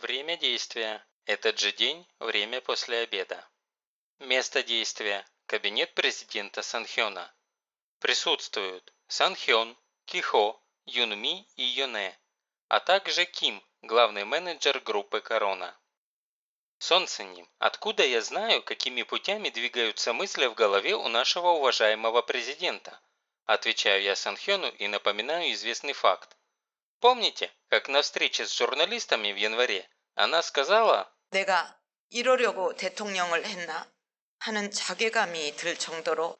Время действия. Этот же день, время после обеда. Место действия. Кабинет президента Санхёна. Присутствуют Санхён, Кихо, Юнми и Йоне, а также Ким, главный менеджер группы «Корона». Солнценим, откуда я знаю, какими путями двигаются мысли в голове у нашего уважаемого президента? Отвечаю я Санхёну и напоминаю известный факт. Помните, как на встрече с журналистами в январе она сказала 내가 이러려고 대통령을 했나 하는 자괴감이 들 정도로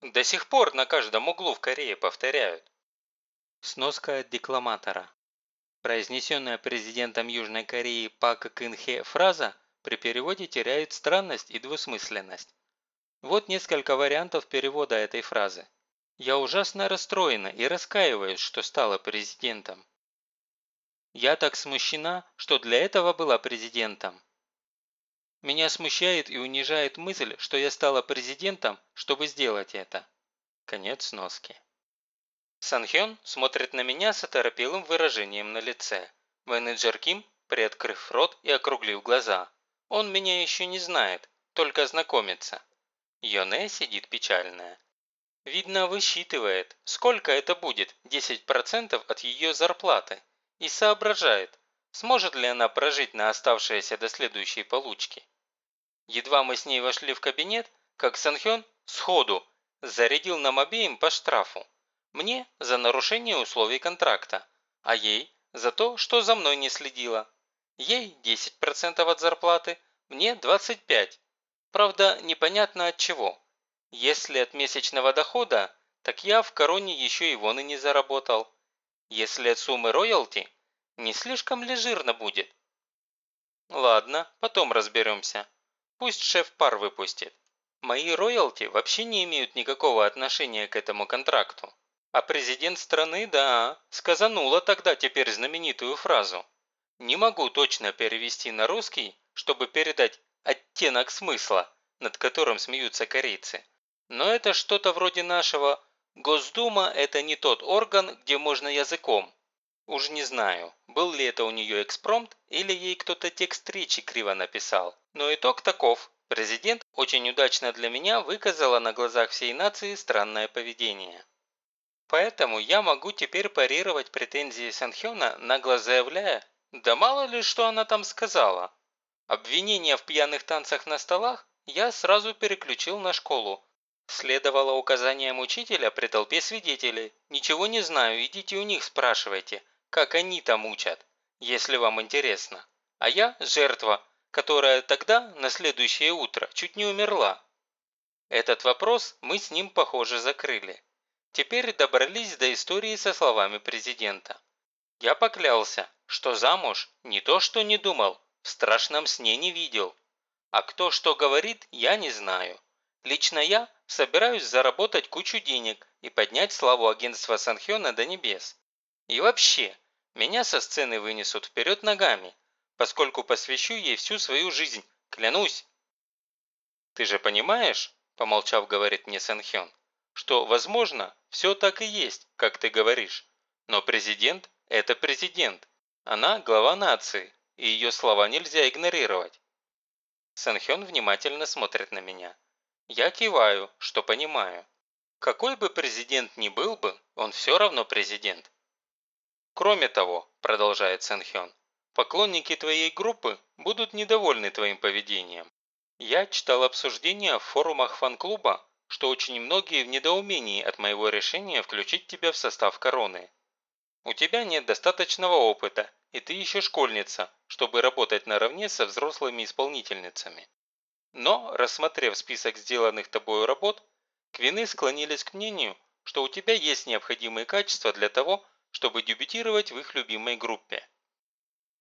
До сих пор на каждом углу в Корее повторяют. Сноска от декламатора. Произнесенная президентом Южной Кореи Пак Кын-хе фраза при переводе теряет странность и двусмысленность. Вот несколько вариантов перевода этой фразы. Я ужасно расстроена и раскаиваюсь, что стала президентом. Я так смущена, что для этого была президентом. Меня смущает и унижает мысль, что я стала президентом, чтобы сделать это. Конец сноски. Санхён смотрит на меня с оторопелым выражением на лице. Менеджер Ким, приоткрыв рот и округлив глаза. Он меня еще не знает, только знакомится. Йоне сидит печальная. Видно, высчитывает, сколько это будет, 10% от ее зарплаты. И соображает, сможет ли она прожить на оставшиеся до следующей получки. Едва мы с ней вошли в кабинет, как Санхён сходу зарядил нам обеим по штрафу. Мне за нарушение условий контракта, а ей за то, что за мной не следила. Ей 10% от зарплаты, мне 25%. Правда, непонятно от чего. Если от месячного дохода, так я в короне еще и вон и не заработал. Если от суммы роялти, не слишком ли жирно будет? Ладно, потом разберемся. Пусть шеф пар выпустит. Мои роялти вообще не имеют никакого отношения к этому контракту. А президент страны, да, сказанула тогда теперь знаменитую фразу. Не могу точно перевести на русский, чтобы передать оттенок смысла, над которым смеются корейцы. Но это что-то вроде нашего «Госдума – это не тот орган, где можно языком». Уж не знаю, был ли это у нее экспромт или ей кто-то текст речи криво написал. Но итог таков. Президент очень удачно для меня выказала на глазах всей нации странное поведение. Поэтому я могу теперь парировать претензии Санхёна, нагло заявляя, да мало ли что она там сказала. Обвинения в пьяных танцах на столах я сразу переключил на школу. Следовало указаниям учителя при толпе свидетелей. Ничего не знаю, идите у них спрашивайте, как они там учат, если вам интересно. А я – жертва, которая тогда, на следующее утро, чуть не умерла. Этот вопрос мы с ним, похоже, закрыли. Теперь добрались до истории со словами президента. Я поклялся, что замуж не то что не думал, в страшном сне не видел. А кто что говорит, я не знаю. Лично я собираюсь заработать кучу денег и поднять славу агентства Санхёна до небес. И вообще, меня со сцены вынесут вперед ногами, поскольку посвящу ей всю свою жизнь, клянусь. «Ты же понимаешь, – помолчав, говорит мне Сэнхён, – что, возможно, все так и есть, как ты говоришь, но президент – это президент, она – глава нации, и ее слова нельзя игнорировать». Сэнхён внимательно смотрит на меня. Я киваю, что понимаю. Какой бы президент ни был бы, он все равно президент. Кроме того, продолжает Сэнхён, поклонники твоей группы будут недовольны твоим поведением. Я читал обсуждения в форумах фан-клуба, что очень многие в недоумении от моего решения включить тебя в состав короны. У тебя нет достаточного опыта, и ты еще школьница, чтобы работать наравне со взрослыми исполнительницами. Но, рассмотрев список сделанных тобою работ, Квины склонились к мнению, что у тебя есть необходимые качества для того, чтобы дебютировать в их любимой группе.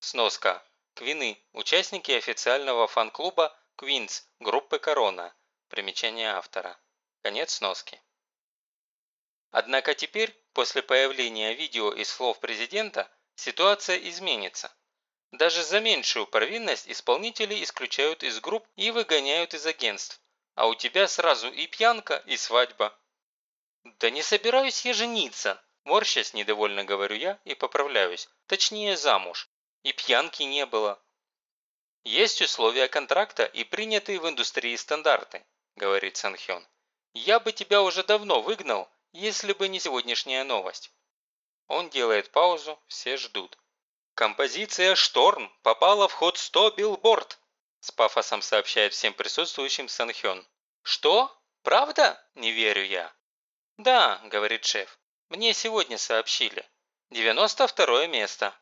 Сноска. Квины – участники официального фан-клуба Queens группы Корона. Примечание автора. Конец сноски. Однако теперь, после появления видео и слов президента, ситуация изменится. Даже за меньшую провинность исполнители исключают из групп и выгоняют из агентств, а у тебя сразу и пьянка, и свадьба. Да не собираюсь я жениться, Морщась, недовольно говорю я и поправляюсь. Точнее, замуж. И пьянки не было. Есть условия контракта и принятые в индустрии стандарты, говорит Санхён. Я бы тебя уже давно выгнал, если бы не сегодняшняя новость. Он делает паузу, все ждут. Композиция «Шторм» попала в ход 100 билборд, с пафосом сообщает всем присутствующим Санхён. Что? Правда? Не верю я. Да, говорит шеф. Мне сегодня сообщили. 92 место.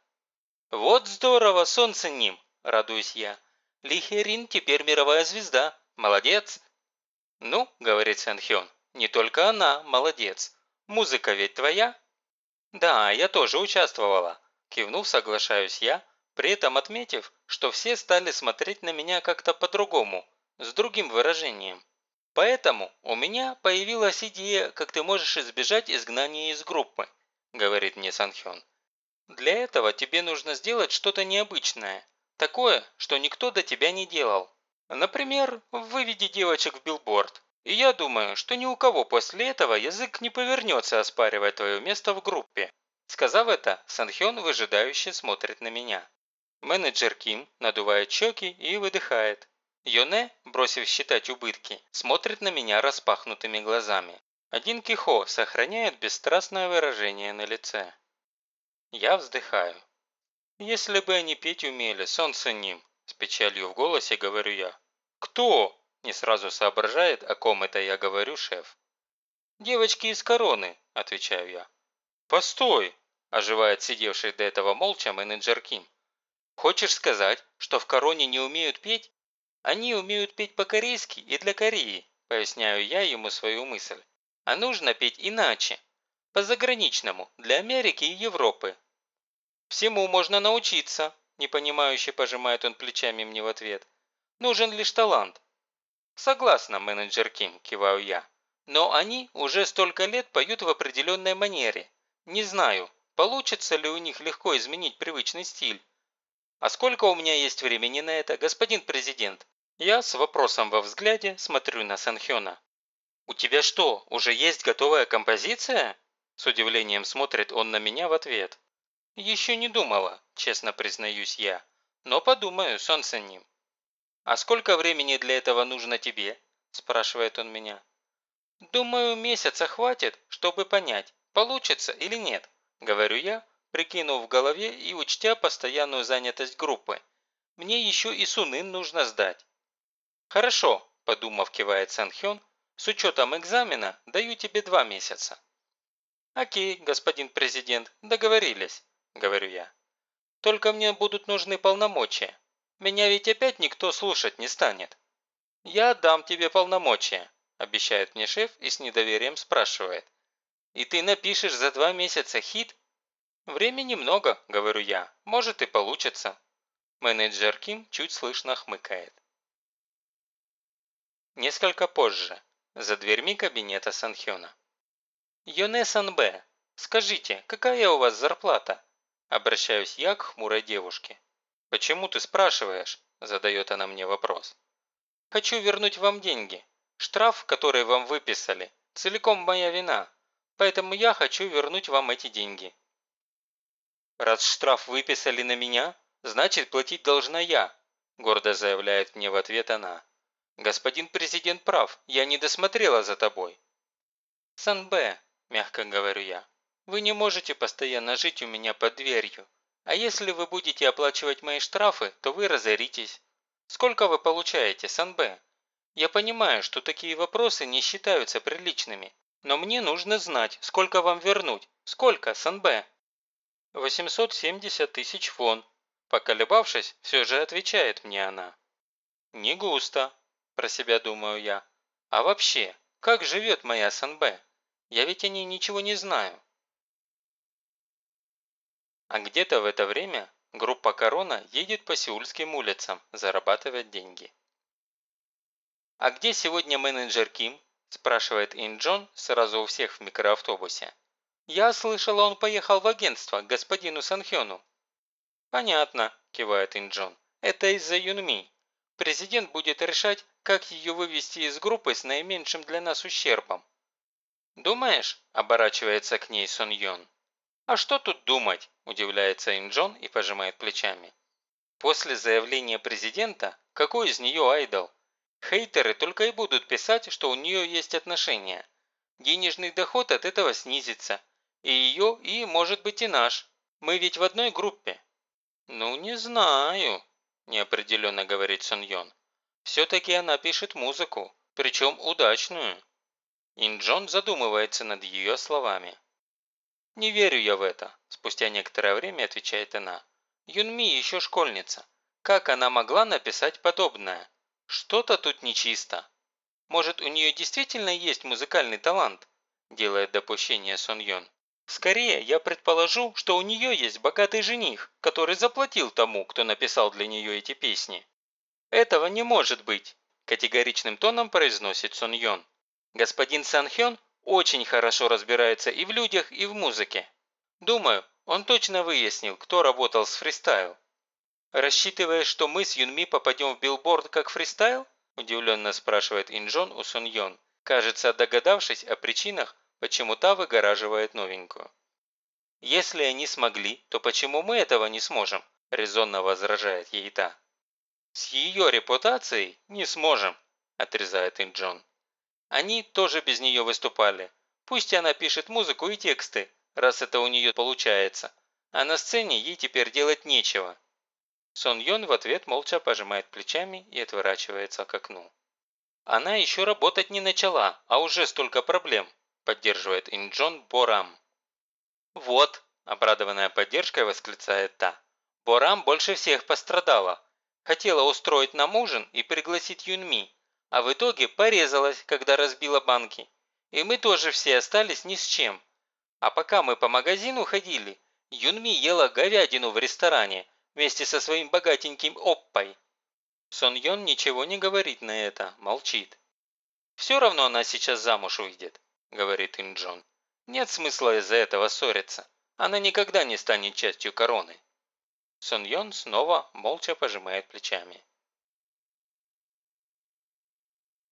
Вот здорово, солнце ним, радуюсь я. Лихерин теперь мировая звезда. Молодец. Ну, говорит Санхён, не только она, молодец. Музыка ведь твоя? Да, я тоже участвовала. Кивнув, соглашаюсь я, при этом отметив, что все стали смотреть на меня как-то по-другому, с другим выражением. Поэтому у меня появилась идея, как ты можешь избежать изгнания из группы, говорит мне Санхён. Для этого тебе нужно сделать что-то необычное, такое, что никто до тебя не делал. Например, выведи девочек в билборд. И я думаю, что ни у кого после этого язык не повернется оспаривать твое место в группе. Сказав это, Санхён выжидающе смотрит на меня. Менеджер Ким надувает щеки и выдыхает. Йоне, бросив считать убытки, смотрит на меня распахнутыми глазами. Один Кихо сохраняет бесстрастное выражение на лице. Я вздыхаю. Если бы они петь умели, солнце ним, с печалью в голосе говорю я. «Кто?» – не сразу соображает, о ком это я говорю, шеф. «Девочки из короны», – отвечаю я. «Постой!» – оживает сидевший до этого молча менеджер Ким. «Хочешь сказать, что в короне не умеют петь?» «Они умеют петь по-корейски и для Кореи», – поясняю я ему свою мысль. «А нужно петь иначе, по-заграничному, для Америки и Европы». «Всему можно научиться», Непонимающе пожимает он плечами мне в ответ. Нужен лишь талант. Согласна, менеджер Ким, киваю я. Но они уже столько лет поют в определенной манере. Не знаю, получится ли у них легко изменить привычный стиль. А сколько у меня есть времени на это, господин президент? Я с вопросом во взгляде смотрю на Санхёна. «У тебя что, уже есть готовая композиция?» С удивлением смотрит он на меня в ответ. «Еще не думала, честно признаюсь я. Но подумаю, солнце ним». «А сколько времени для этого нужно тебе?» – спрашивает он меня. «Думаю, месяца хватит, чтобы понять, получится или нет», – говорю я, прикинув в голове и учтя постоянную занятость группы. «Мне еще и Сунын нужно сдать». «Хорошо», – подумав, кивает Санхён, «с учетом экзамена даю тебе два месяца». «Окей, господин президент, договорились». – говорю я. «Только мне будут нужны полномочия. Меня ведь опять никто слушать не станет». «Я дам тебе полномочия», – обещает мне шеф и с недоверием спрашивает. «И ты напишешь за два месяца хит?» «Времени много», – говорю я. «Может и получится». Менеджер Ким чуть слышно хмыкает. Несколько позже. За дверьми кабинета Санхёна. «Йоне Санбэ, скажите, какая у вас зарплата?» Обращаюсь я к хмурой девушке. «Почему ты спрашиваешь?» – задает она мне вопрос. «Хочу вернуть вам деньги. Штраф, который вам выписали, целиком моя вина, поэтому я хочу вернуть вам эти деньги». «Раз штраф выписали на меня, значит платить должна я», – гордо заявляет мне в ответ она. «Господин президент прав, я не досмотрела за тобой». «Санбэ», – мягко говорю я, вы не можете постоянно жить у меня под дверью. А если вы будете оплачивать мои штрафы, то вы разоритесь. Сколько вы получаете, Санбэ? Я понимаю, что такие вопросы не считаются приличными. Но мне нужно знать, сколько вам вернуть. Сколько, Санбэ? 870 тысяч фон. Поколебавшись, все же отвечает мне она. Не густо, про себя думаю я. А вообще, как живет моя Санбэ? Я ведь о ней ничего не знаю. А где-то в это время группа «Корона» едет по сеульским улицам зарабатывать деньги. «А где сегодня менеджер Ким?» – спрашивает Инджон сразу у всех в микроавтобусе. «Я слышала, он поехал в агентство к господину Санхёну». «Понятно», – кивает Инджон. «Это из-за Юнми. Президент будет решать, как ее вывести из группы с наименьшим для нас ущербом». «Думаешь?» – оборачивается к ней Сон Йон. «А что тут думать?» – удивляется Инджон и пожимает плечами. После заявления президента, какой из нее айдол? Хейтеры только и будут писать, что у нее есть отношения. Денежный доход от этого снизится. И ее, и, может быть, и наш. Мы ведь в одной группе. Ну, не знаю, неопределенно говорит Сон Йон. Все-таки она пишет музыку, причем удачную. Инджон задумывается над ее словами. «Не верю я в это», – спустя некоторое время отвечает она. «Юнми еще школьница. Как она могла написать подобное? Что-то тут нечисто. Может, у нее действительно есть музыкальный талант?» – делает допущение Сон Йон. «Скорее, я предположу, что у нее есть богатый жених, который заплатил тому, кто написал для нее эти песни». «Этого не может быть», – категоричным тоном произносит Сон Йон. Господин Санхён очень хорошо разбирается и в людях, и в музыке. Думаю, он точно выяснил, кто работал с фристайл. «Рассчитывая, что мы с Юнми попадем в билборд как FreeStyle?» – удивленно спрашивает Инджон у Сон Йон, кажется, догадавшись о причинах, почему та выгораживает новенькую. «Если они смогли, то почему мы этого не сможем?» – резонно возражает ей та. «С ее репутацией не сможем», – отрезает Инджон. Они тоже без нее выступали. Пусть она пишет музыку и тексты, раз это у нее получается. А на сцене ей теперь делать нечего. Сон Йон в ответ молча пожимает плечами и отворачивается к окну. Она еще работать не начала, а уже столько проблем, поддерживает Инджон Борам. Вот, обрадованная поддержкой восклицает та. Борам больше всех пострадала. Хотела устроить нам ужин и пригласить Юнми, а в итоге порезалась, когда разбила банки. И мы тоже все остались ни с чем. А пока мы по магазину ходили, Юнми ела говядину в ресторане вместе со своим богатеньким оппой. Сон Йон ничего не говорит на это, молчит. «Все равно она сейчас замуж выйдет», – говорит Инджон. «Нет смысла из-за этого ссориться. Она никогда не станет частью короны». Сон Йон снова молча пожимает плечами.